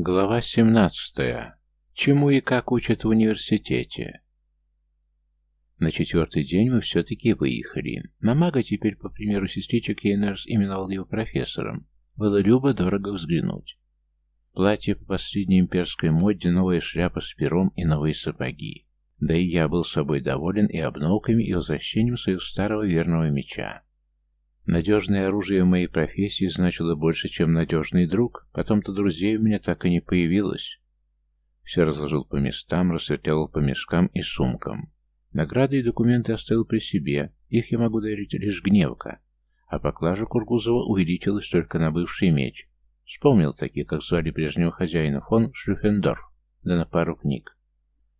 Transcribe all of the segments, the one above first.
Глава 17. Чему и как учат в университете? На четвертый день мы все-таки выехали. Мамага теперь, по примеру сестричек, Кейнерс именовал его профессором. Было любо дорого взглянуть. Платье по последней имперской моде, новая шляпа с пером и новые сапоги. Да и я был собой доволен и обновками, и возвращением своего старого верного меча. Надежное оружие в моей профессии значило больше, чем надежный друг. Потом-то друзей у меня так и не появилось. Все разложил по местам, рассветлял по мешкам и сумкам. Награды и документы оставил при себе, их я могу дарить лишь гневка. А поклажа Кургузова увеличилась только на бывший меч. Вспомнил такие, как звали прежнего хозяина фон Шлюфендорф, да на пару книг.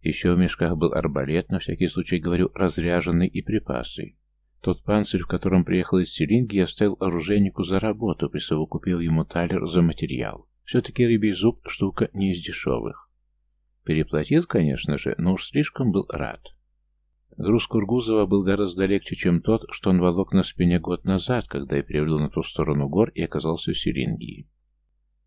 Еще в мешках был арбалет, на всякий случай говорю, разряженный и припасы. Тот панцирь, в котором приехал из Селинги, я оставил оружейнику за работу, присовокупив ему талер за материал. Все-таки рыбий зуб – штука не из дешевых. Переплатил, конечно же, но уж слишком был рад. Груз Кургузова был гораздо легче, чем тот, что он волок на спине год назад, когда я привел на ту сторону гор и оказался в Селингии.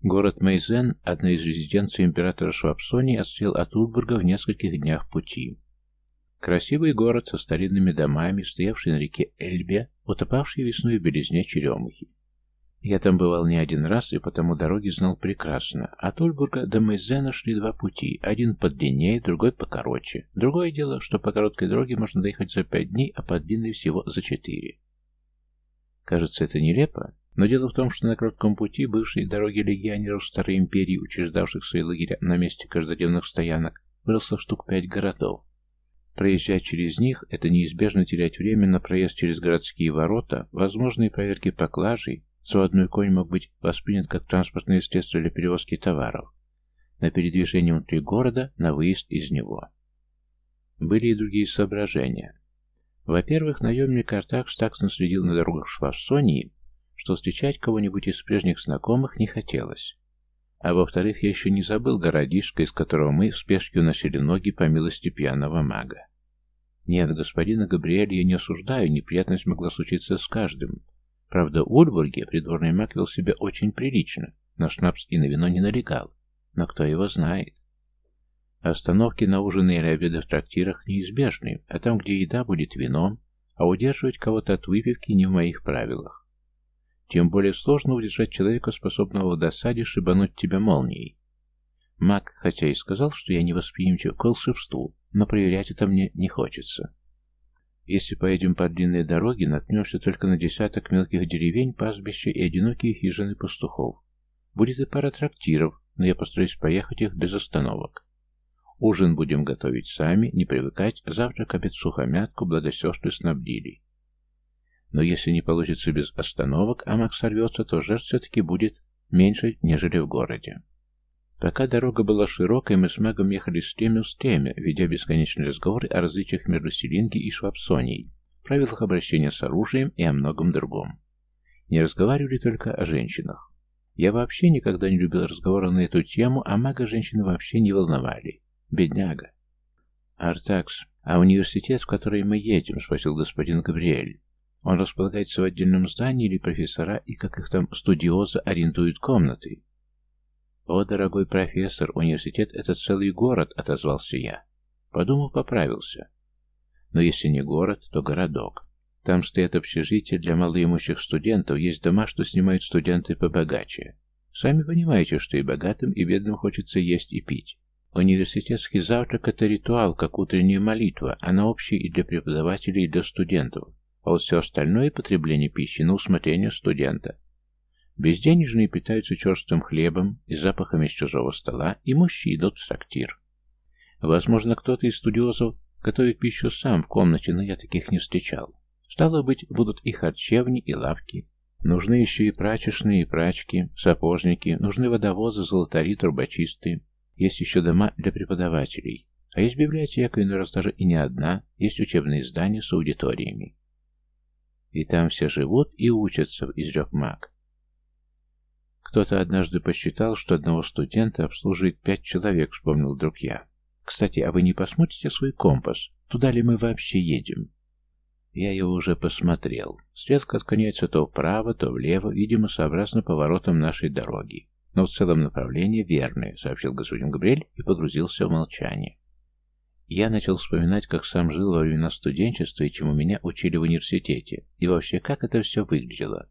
Город Мейзен, одна из резиденций императора Швабсонии, отстоял от Ульбурга в нескольких днях пути. Красивый город со старинными домами, стоявший на реке Эльбе, утопавший весной в белизне черемухи. Я там бывал не один раз и потому дороги знал прекрасно. От Ульбурга до Мейзена шли два пути, один подлиннее, другой покороче. Другое дело, что по короткой дороге можно доехать за пять дней, а по длинной всего за четыре. Кажется, это нелепо, но дело в том, что на коротком пути бывшие дороги легионеров Старой Империи, учреждавших свои лагеря на месте каждодневных стоянок, выросло штук пять городов. Проезжать через них – это неизбежно терять время на проезд через городские ворота, возможные проверки поклажей, заводной конь мог быть воспринят как транспортное средство для перевозки товаров, на передвижение внутри города, на выезд из него. Были и другие соображения. Во-первых, наемник Артакс так наследил на дорогах Шварсонии, что встречать кого-нибудь из прежних знакомых не хотелось. А во-вторых, я еще не забыл городишко, из которого мы в спешке уносили ноги по милости пьяного мага. Нет, господина Габриэля я не осуждаю, неприятность могла случиться с каждым. Правда, в Ульбурге придворный маг вел себя очень прилично, на шнапс и на вино не налегал. Но кто его знает? Остановки на ужины или обеды в трактирах неизбежны, а там, где еда будет вином, а удерживать кого-то от выпивки не в моих правилах. Тем более сложно удержать человека, способного в досаде шибануть тебя молнией. Маг, хотя и сказал, что я не восприимчив к волшебству, но проверять это мне не хочется. Если поедем по длинной дороге, наткнемся только на десяток мелких деревень, пастбища и одинокие хижины пастухов. Будет и пара трактиров, но я постараюсь проехать их без остановок. Ужин будем готовить сами, не привыкать, завтрак, обед, сухомятку, благо сестры снабдили. Но если не получится без остановок, а Макс сорвется, то жертв все-таки будет меньше, нежели в городе. Пока дорога была широкой, мы с Магом ехали с стремя в стремя, ведя бесконечные разговоры о различиях между Селинги и Швабсонией, правилах обращения с оружием и о многом другом. Не разговаривали только о женщинах. Я вообще никогда не любил разговора на эту тему, а мага женщины вообще не волновали. Бедняга. «Артакс, а университет, в который мы едем?» — спросил господин Габриэль. Он располагается в отдельном здании или профессора и, как их там, студиоза арендуют комнаты. «О, дорогой профессор, университет — это целый город», — отозвался я. Подумав, поправился. Но если не город, то городок. Там стоят общежития для малоимущих студентов, есть дома, что снимают студенты побогаче. Сами понимаете, что и богатым, и бедным хочется есть и пить. Университетский завтрак – это ритуал, как утренняя молитва, она общая и для преподавателей, и для студентов а вот все остальное потребление пищи на усмотрение студента. Безденежные питаются черстым хлебом и запахами с чужого стола, и мужчины идут в трактир. Возможно, кто-то из студиозов готовит пищу сам в комнате, но я таких не встречал. Стало быть, будут и харчевни, и лавки. Нужны еще и прачечные, и прачки, сапожники, нужны водовозы, золотари, трубочисты. Есть еще дома для преподавателей. А есть библиотека, иной раз даже и не одна, есть учебные здания с аудиториями. И там все живут и учатся, изрек маг. Кто-то однажды посчитал, что одного студента обслуживает пять человек, вспомнил вдруг я. Кстати, а вы не посмотрите свой компас? Туда ли мы вообще едем? Я его уже посмотрел. Стрелка отклоняется то вправо, то влево, видимо, сообразно поворотам нашей дороги. Но в целом направление верное, сообщил господин Габриэль и погрузился в молчание. Я начал вспоминать, как сам жил во времена студенчества и чему меня учили в университете, и вообще, как это все выглядело.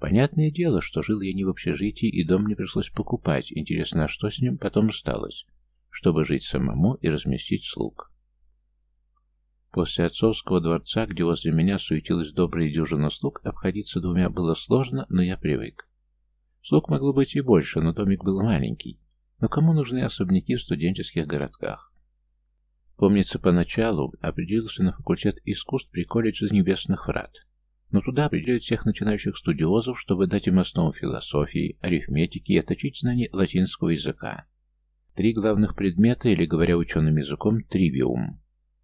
Понятное дело, что жил я не в общежитии, и дом мне пришлось покупать. Интересно, а что с ним потом осталось? Чтобы жить самому и разместить слуг. После отцовского дворца, где возле меня суетилась добрая дюжина слуг, обходиться двумя было сложно, но я привык. Слуг могло быть и больше, но домик был маленький. Но кому нужны особняки в студенческих городках? Помнится, поначалу определился на факультет искусств при колледже Небесных Врат. Но туда определяют всех начинающих студиозов, чтобы дать им основу философии, арифметики и отточить знания латинского языка. Три главных предмета, или, говоря ученым языком, тривиум.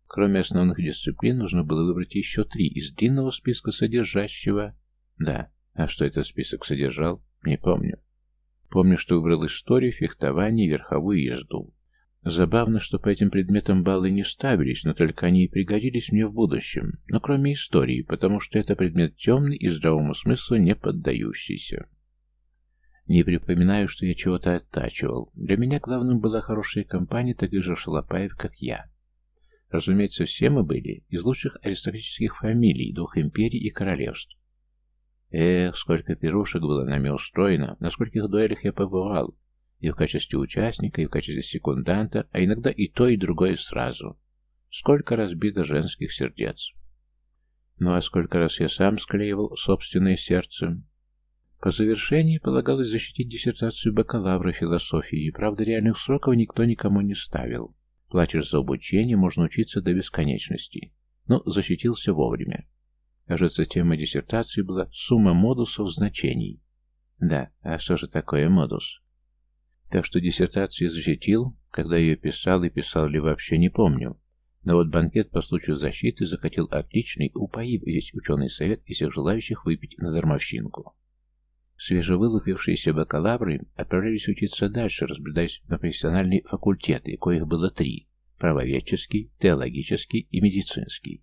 Кроме основных дисциплин, нужно было выбрать еще три из длинного списка содержащего... Да, а что этот список содержал, не помню. Помню, что выбрал историю, фехтование и верховую езду. Забавно, что по этим предметам баллы не ставились, но только они и пригодились мне в будущем. Но кроме истории, потому что это предмет темный и здравому смыслу не поддающийся. Не припоминаю, что я чего-то оттачивал. Для меня главным была хорошая компания таких же шалопаев, как я. Разумеется, все мы были из лучших аристократических фамилий двух империй и королевств. Эх, сколько пирушек было нами устроено, на скольких дуэлях я побывал, и в качестве участника, и в качестве секунданта, а иногда и то, и другое сразу. Сколько разбито женских сердец. Ну а сколько раз я сам склеивал собственное сердце. По завершении полагалось защитить диссертацию бакалавра философии, правда, реальных сроков никто никому не ставил. Платишь за обучение, можно учиться до бесконечности. Но защитился вовремя. Кажется, тема диссертации была «Сумма модусов значений». Да, а что же такое модус? Так что диссертацию защитил, когда ее писал и писал ли вообще не помню. Но вот банкет по случаю защиты закатил отличный, упоив весь ученый совет и всех желающих выпить на дармовщинку. Свежевылупившиеся бакалавры отправлялись учиться дальше, разбредаясь на профессиональные факультеты, коих было три – правоведческий, теологический и медицинский.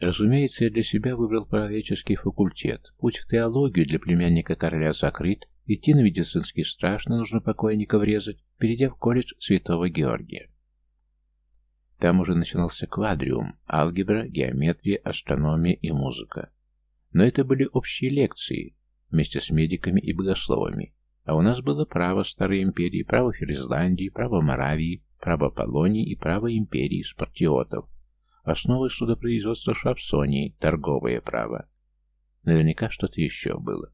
Разумеется, я для себя выбрал правоведческий факультет. Путь в теологию для племянника короля закрыт, Идти на медицинский страшно, нужно покойника врезать, перейдя в колледж Святого Георгия. Там уже начинался квадриум, алгебра, геометрия, астрономия и музыка. Но это были общие лекции, вместе с медиками и богословами. А у нас было право Старой Империи, право Фризландии, право Моравии, право Полонии и право Империи Спартиотов. Основы судопроизводства Швабсонии, торговое право. Наверняка что-то еще было.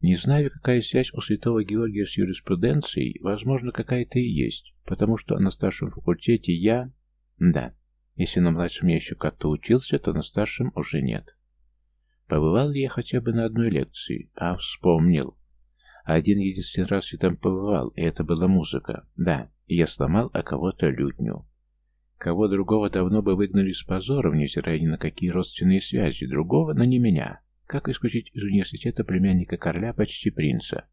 Не знаю, какая связь у святого Георгия с юриспруденцией, возможно, какая-то и есть, потому что на старшем факультете я... Да, если на младшем я еще как-то учился, то на старшем уже нет. Побывал ли я хотя бы на одной лекции? А, вспомнил. Один единственный раз я там побывал, и это была музыка. Да, я сломал о кого-то лютню. Кого другого давно бы выгнали с позором, невзирая ни на какие родственные связи. Другого, но не меня. Как исключить из университета племянника короля, почти принца?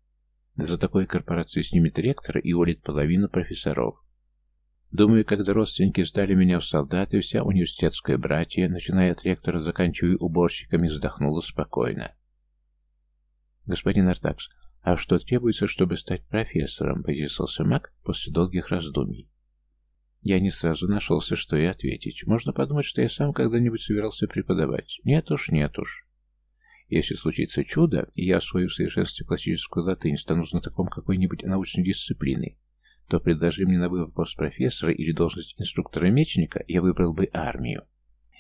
Да за такой корпорации снимет ректора и уволит половину профессоров. Думаю, когда родственники сдали меня в солдаты, вся университетская братья, начиная от ректора, заканчивая уборщиками, вздохнула спокойно. Господин Артакс, а что требуется, чтобы стать профессором? Поинтересовался Мак после долгих раздумий. Я не сразу нашелся, что и ответить. Можно подумать, что я сам когда-нибудь собирался преподавать. Нет уж, нет уж. Если случится чудо, и я освою в совершенстве классическую латынь, стану знатоком какой-нибудь научной дисциплины, то предложи мне на выбор пост профессора или должность инструктора-мечника, я выбрал бы армию.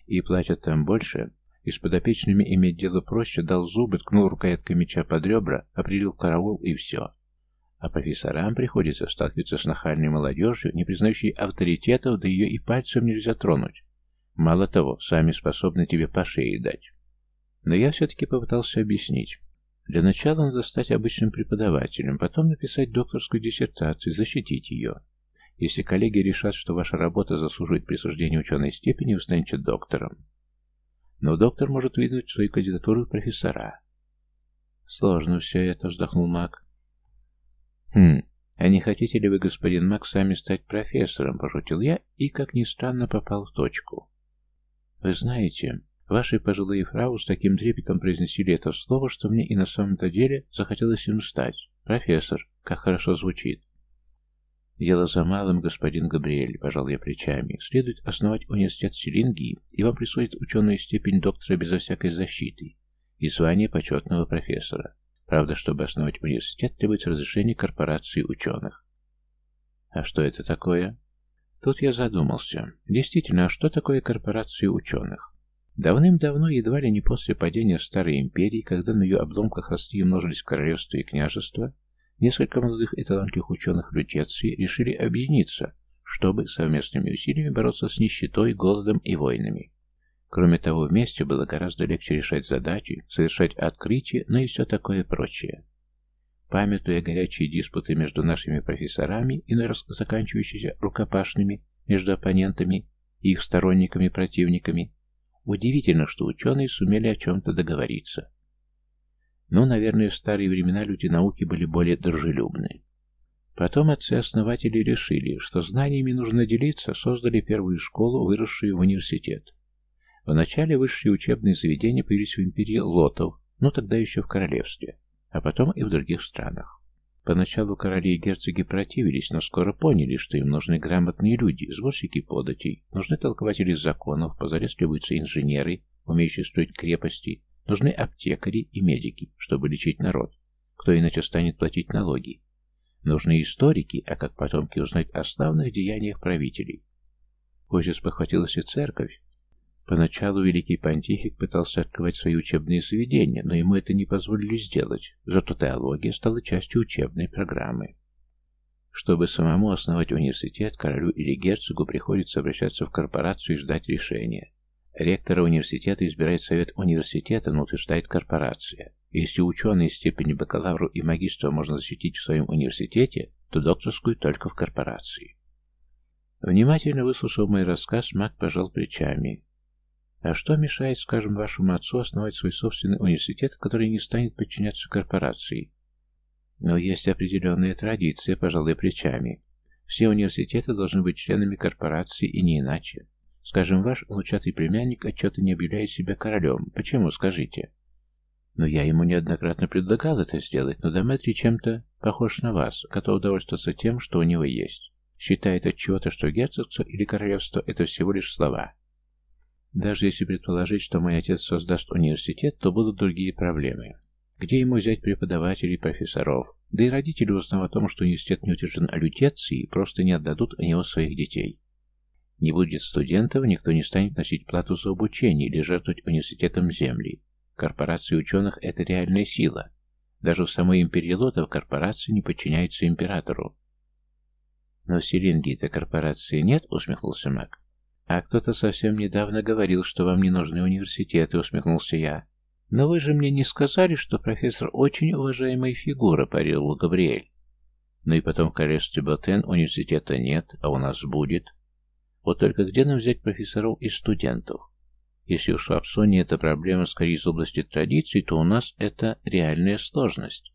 И платят там больше, и с подопечными иметь дело проще, дал зубы, ткнул рукояткой меча под ребра, определил караул и все. А профессорам приходится сталкиваться с нахальной молодежью, не признающей авторитетов, да ее и пальцем нельзя тронуть. Мало того, сами способны тебе по шее дать. Но я все-таки попытался объяснить. Для начала надо стать обычным преподавателем, потом написать докторскую диссертацию, защитить ее. Если коллеги решат, что ваша работа заслуживает присуждения ученой степени, вы станете доктором. Но доктор может выдвинуть свою кандидатуру в профессора. Сложно все это, вздохнул Мак. Хм, а не хотите ли вы, господин Мак, сами стать профессором, пошутил я и, как ни странно, попал в точку. Вы знаете, Ваши пожилые фрау с таким трепетом произносили это слово, что мне и на самом-то деле захотелось им стать. Профессор. Как хорошо звучит. Дело за малым, господин Габриэль, пожал я плечами. Следует основать университет Селингии, и вам присвоит ученую степень доктора безо всякой защиты и звание почетного профессора. Правда, чтобы основать университет, требуется разрешение корпорации ученых. А что это такое? Тут я задумался. Действительно, а что такое корпорации ученых? Давным-давно, едва ли не после падения Старой Империи, когда на ее обломках росли и множились королевства и княжества, несколько молодых и талантливых ученых Лютеции решили объединиться, чтобы совместными усилиями бороться с нищетой, голодом и войнами. Кроме того, вместе было гораздо легче решать задачи, совершать открытия, но и все такое прочее. Памятуя горячие диспуты между нашими профессорами, иной раз заканчивающиеся рукопашными между оппонентами и их сторонниками-противниками, удивительно, что ученые сумели о чем-то договориться. Но, наверное, в старые времена люди науки были более дружелюбны. Потом отцы-основатели решили, что знаниями нужно делиться, создали первую школу, выросшую в университет. Вначале высшие учебные заведения появились в империи лотов, но тогда еще в королевстве а потом и в других странах. Поначалу короли и герцоги противились, но скоро поняли, что им нужны грамотные люди, сборщики податей, нужны толкователи законов, позарез требуются инженеры, умеющие строить крепости, нужны аптекари и медики, чтобы лечить народ. Кто иначе станет платить налоги? Нужны историки, а как потомки узнать о славных деяниях правителей? Позже спохватилась и церковь, Поначалу великий понтифик пытался открывать свои учебные заведения, но ему это не позволили сделать, зато теология стала частью учебной программы. Чтобы самому основать университет, королю или герцогу приходится обращаться в корпорацию и ждать решения. Ректора университета избирает совет университета, но утверждает корпорация. Если ученые степени бакалавру и магистра можно защитить в своем университете, то докторскую только в корпорации. Внимательно выслушав мой рассказ, маг пожал плечами. А что мешает, скажем, вашему отцу основать свой собственный университет, который не станет подчиняться корпорации? Но есть определенные традиции, пожалуй, плечами. Все университеты должны быть членами корпорации и не иначе. Скажем, ваш внучатый племянник отчета не объявляет себя королем. Почему, скажите? Но я ему неоднократно предлагал это сделать, но Дометрий чем-то похож на вас, готов довольствоваться тем, что у него есть. Считает от чего-то, что герцогство или королевство – это всего лишь слова. Даже если предположить, что мой отец создаст университет, то будут другие проблемы. Где ему взять преподавателей профессоров? Да и родители, узнав о том, что университет не утвержден аллютецией, просто не отдадут на него своих детей. Не будет студентов, никто не станет носить плату за обучение или жертвовать университетом земли. Корпорации ученых – это реальная сила. Даже в самой империи лотов корпорации не подчиняются императору. «Но в Селенге-то корпорации нет?» – усмехнулся Мак. «А кто-то совсем недавно говорил, что вам не нужны университеты», — усмехнулся я. «Но вы же мне не сказали, что профессор очень уважаемая фигура», — парировал Габриэль. «Ну и потом в королевстве Ботен университета нет, а у нас будет. Вот только где нам взять профессоров и студентов? Если уж в Апсоне это проблема скорее из области традиций, то у нас это реальная сложность».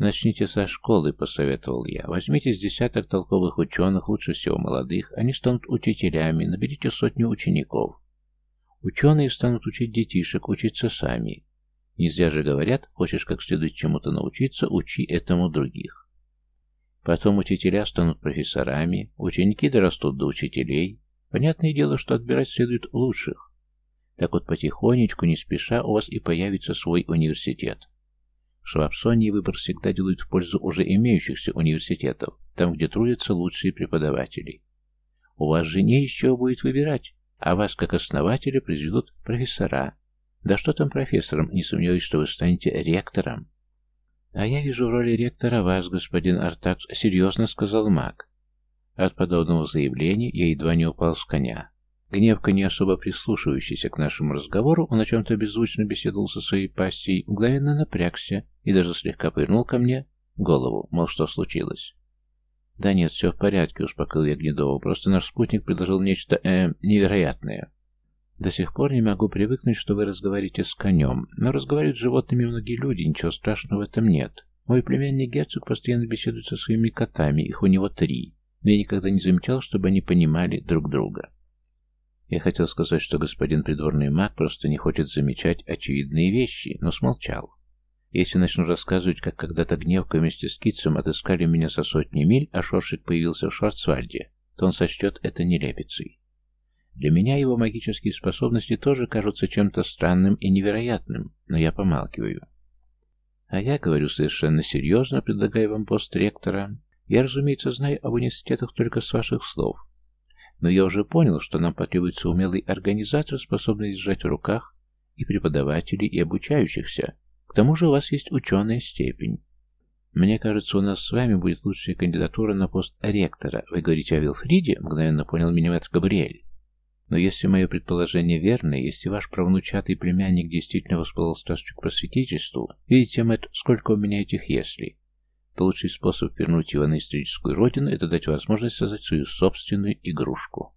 «Начните со школы», — посоветовал я. «Возьмите с десяток толковых ученых, лучше всего молодых. Они станут учителями, наберите сотню учеников. Ученые станут учить детишек, учиться сами. Не зря же говорят, хочешь как следует чему-то научиться, учи этому других. Потом учителя станут профессорами, ученики дорастут до учителей. Понятное дело, что отбирать следует лучших. Так вот потихонечку, не спеша, у вас и появится свой университет. В Швабсонии выбор всегда делают в пользу уже имеющихся университетов, там, где трудятся лучшие преподаватели. У вас же не из чего будет выбирать, а вас, как основателя, произведут профессора. Да что там профессором, не сомневаюсь, что вы станете ректором. А я вижу в роли ректора вас, господин Артакс, серьезно сказал маг. От подобного заявления я едва не упал с коня. Гневка, не особо прислушивающийся к нашему разговору, он о чем-то беззвучно беседовал со своей пассией, мгновенно напрягся и даже слегка повернул ко мне голову, мол, что случилось. «Да нет, все в порядке», — успокоил я Гнедова, «просто наш спутник предложил нечто, э, невероятное». «До сих пор не могу привыкнуть, что вы разговариваете с конем, но разговаривают с животными многие люди, ничего страшного в этом нет. Мой племянник Герцог постоянно беседует со своими котами, их у него три, но я никогда не замечал, чтобы они понимали друг друга». Я хотел сказать, что господин придворный маг просто не хочет замечать очевидные вещи, но смолчал. Если начну рассказывать, как когда-то Гневка вместе с Китцем отыскали меня со сотни миль, а Шоршик появился в Шварцвальде, то он сочтет это нелепицей. Для меня его магические способности тоже кажутся чем-то странным и невероятным, но я помалкиваю. А я говорю совершенно серьезно, предлагая вам пост ректора. Я, разумеется, знаю об университетах только с ваших слов. Но я уже понял, что нам потребуется умелый организатор, способный держать в руках и преподавателей, и обучающихся. К тому же у вас есть ученая степень. Мне кажется, у нас с вами будет лучшая кандидатура на пост ректора. Вы говорите о Вилфриде? Мгновенно понял миниматр Габриэль. Но если мое предположение верно, если ваш правнучатый племянник действительно воспылал страстью к просветительству, видите, Мэтт, сколько у меня этих «если», то лучший способ вернуть его на историческую родину – это дать возможность создать свою собственную игрушку.